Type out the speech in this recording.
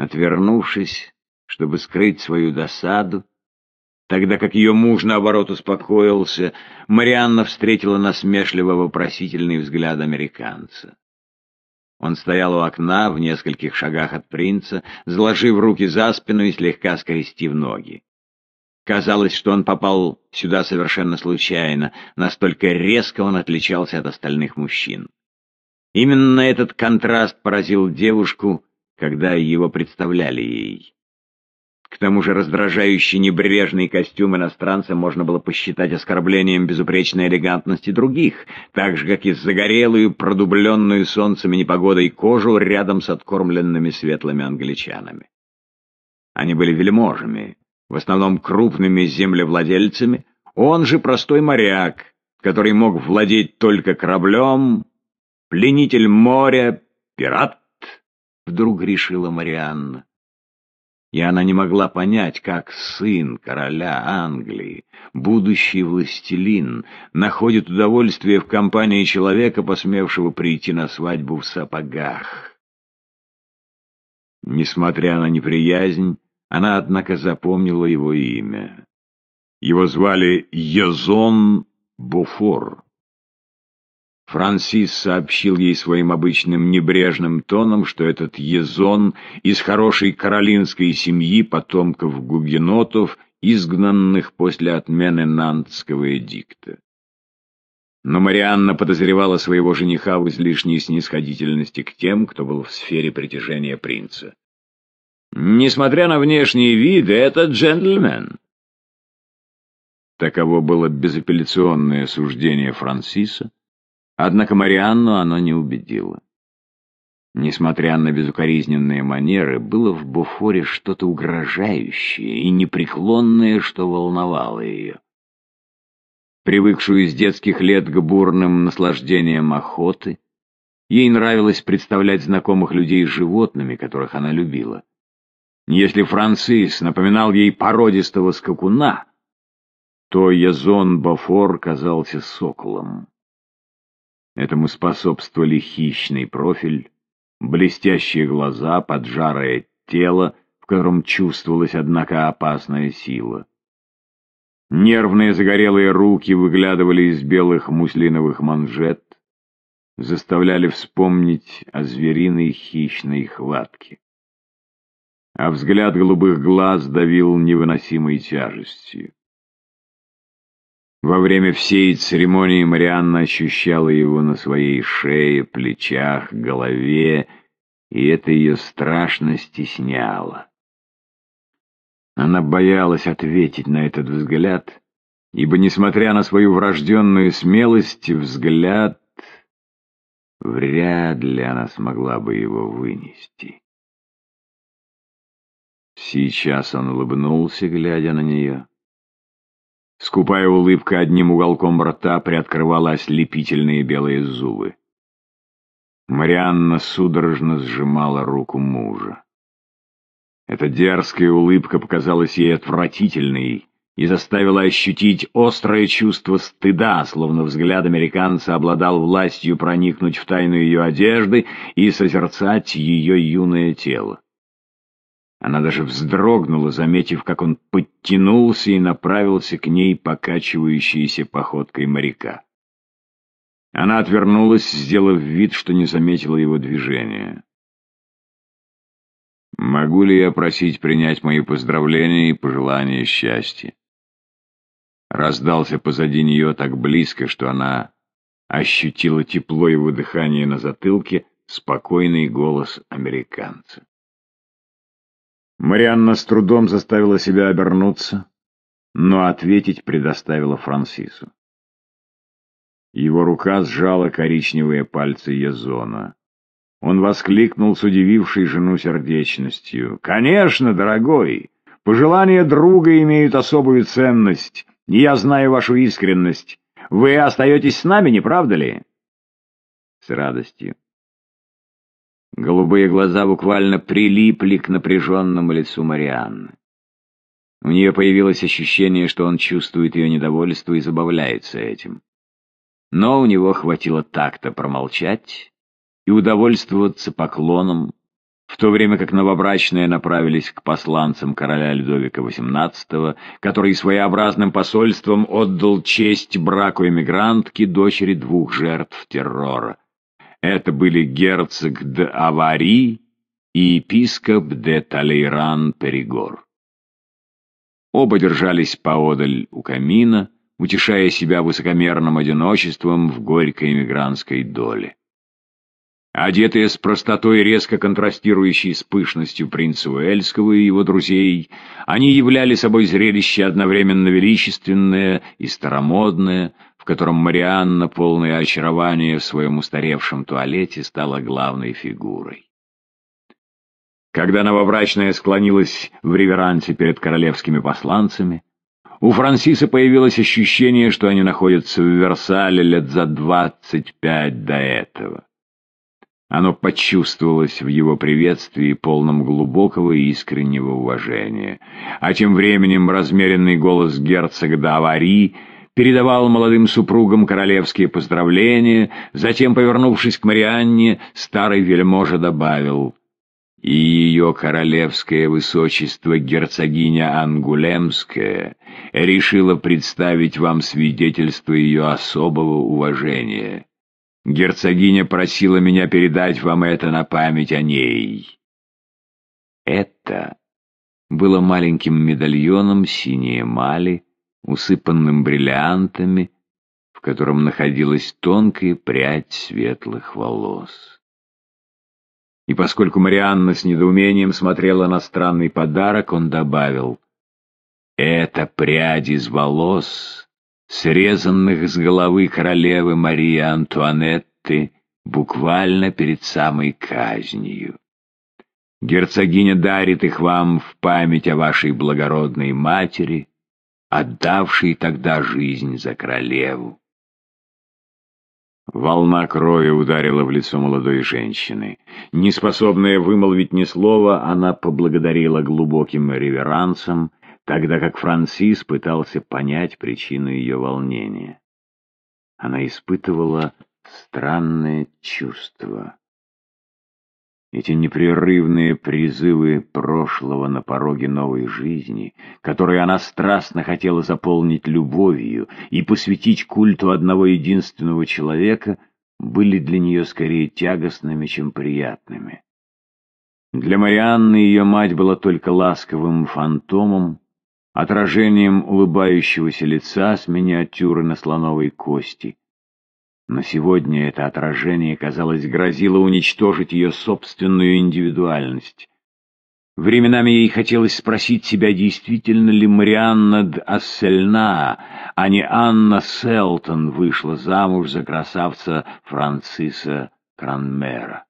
Отвернувшись, чтобы скрыть свою досаду, тогда как ее муж, наоборот, успокоился, Марианна встретила насмешливо вопросительный взгляд американца. Он стоял у окна в нескольких шагах от принца, заложив руки за спину и слегка скрестив ноги. Казалось, что он попал сюда совершенно случайно, настолько резко он отличался от остальных мужчин. Именно этот контраст поразил девушку, когда его представляли ей. К тому же раздражающий небрежный костюм иностранца можно было посчитать оскорблением безупречной элегантности других, так же, как и загорелую, продубленную солнцем и непогодой кожу рядом с откормленными светлыми англичанами. Они были вельможами, в основном крупными землевладельцами, он же простой моряк, который мог владеть только кораблем, пленитель моря, пират, вдруг решила Марианна. И она не могла понять, как сын короля Англии, будущий властелин, находит удовольствие в компании человека, посмевшего прийти на свадьбу в сапогах. Несмотря на неприязнь, она, однако, запомнила его имя. Его звали Йозон Буфор. Франсис сообщил ей своим обычным небрежным тоном, что этот Езон из хорошей каролинской семьи потомков гугенотов, изгнанных после отмены Нантского эдикта. Но Марианна подозревала своего жениха в излишней снисходительности к тем, кто был в сфере притяжения принца. Несмотря на внешний вид, это джентльмен. Таково было безапелляционное суждение Франсиса, Однако Марианну оно не убедило. Несмотря на безукоризненные манеры, было в Буфоре что-то угрожающее и непреклонное, что волновало ее. Привыкшую с детских лет к бурным наслаждениям охоты, ей нравилось представлять знакомых людей с животными, которых она любила. Если Францис напоминал ей породистого скакуна, то Язон Бафор казался соколом. Этому способствовали хищный профиль, блестящие глаза, поджарое тело, в котором чувствовалась, однако, опасная сила. Нервные загорелые руки выглядывали из белых муслиновых манжет, заставляли вспомнить о звериной хищной хватке. А взгляд голубых глаз давил невыносимой тяжестью. Во время всей церемонии Марианна ощущала его на своей шее, плечах, голове, и это ее страшно стесняло. Она боялась ответить на этот взгляд, ибо, несмотря на свою врожденную смелость, взгляд вряд ли она смогла бы его вынести. Сейчас он улыбнулся, глядя на нее. Скупая улыбка одним уголком рта приоткрывала ослепительные белые зубы. Марианна судорожно сжимала руку мужа. Эта дерзкая улыбка показалась ей отвратительной и заставила ощутить острое чувство стыда, словно взгляд американца обладал властью проникнуть в тайну ее одежды и созерцать ее юное тело. Она даже вздрогнула, заметив, как он подтянулся и направился к ней покачивающейся походкой моряка. Она отвернулась, сделав вид, что не заметила его движения. «Могу ли я просить принять мои поздравления и пожелания счастья?» Раздался позади нее так близко, что она ощутила тепло его дыхания на затылке, спокойный голос американца. Марианна с трудом заставила себя обернуться, но ответить предоставила Франсису. Его рука сжала коричневые пальцы Езона. Он воскликнул с удивившей жену сердечностью. «Конечно, дорогой! Пожелания друга имеют особую ценность, и я знаю вашу искренность. Вы остаетесь с нами, не правда ли?» «С радостью», Голубые глаза буквально прилипли к напряженному лицу Марианны. У нее появилось ощущение, что он чувствует ее недовольство и забавляется этим. Но у него хватило такта промолчать и удовольствоваться поклоном, в то время как новобрачные направились к посланцам короля Людовика XVIII, который своеобразным посольством отдал честь браку эмигрантки дочери двух жертв террора. Это были герцог де Авари и епископ де Талейран-Перигор. Оба держались поодаль у камина, утешая себя высокомерным одиночеством в горькой эмигрантской доле. Одетые с простотой, резко контрастирующей с пышностью принца Уэльского и его друзей, они являли собой зрелище одновременно величественное и старомодное, в котором Марианна, полная очарования в своем устаревшем туалете, стала главной фигурой. Когда новобрачная склонилась в реверансе перед королевскими посланцами, у Франсиса появилось ощущение, что они находятся в Версале лет за двадцать пять до этого. Оно почувствовалось в его приветствии, полном глубокого и искреннего уважения. А тем временем размеренный голос герцога Давари передавал молодым супругам королевские поздравления, затем, повернувшись к Марианне, старый вельможа добавил «И ее королевское высочество герцогиня Ангулемская решила представить вам свидетельство ее особого уважения». Герцогиня просила меня передать вам это на память о ней. Это было маленьким медальоном синей эмали, усыпанным бриллиантами, в котором находилась тонкая прядь светлых волос. И поскольку Марианна с недоумением смотрела на странный подарок, он добавил, «Это прядь из волос, срезанных с головы королевы Марии Антуанетты буквально перед самой казнью. Герцогиня дарит их вам в память о вашей благородной матери, отдавшей тогда жизнь за королеву. Волна крови ударила в лицо молодой женщины. Неспособная вымолвить ни слова, она поблагодарила глубоким реверансом, тогда как Франсис пытался понять причину ее волнения. Она испытывала странное чувство. Эти непрерывные призывы прошлого на пороге новой жизни, которые она страстно хотела заполнить любовью и посвятить культу одного единственного человека, были для нее скорее тягостными, чем приятными. Для Марианны ее мать была только ласковым фантомом, отражением улыбающегося лица с миниатюры на слоновой кости. Но сегодня это отражение, казалось, грозило уничтожить ее собственную индивидуальность. Временами ей хотелось спросить себя, действительно ли Марианна Ассельна, а не Анна Селтон вышла замуж за красавца Франциса Кранмера.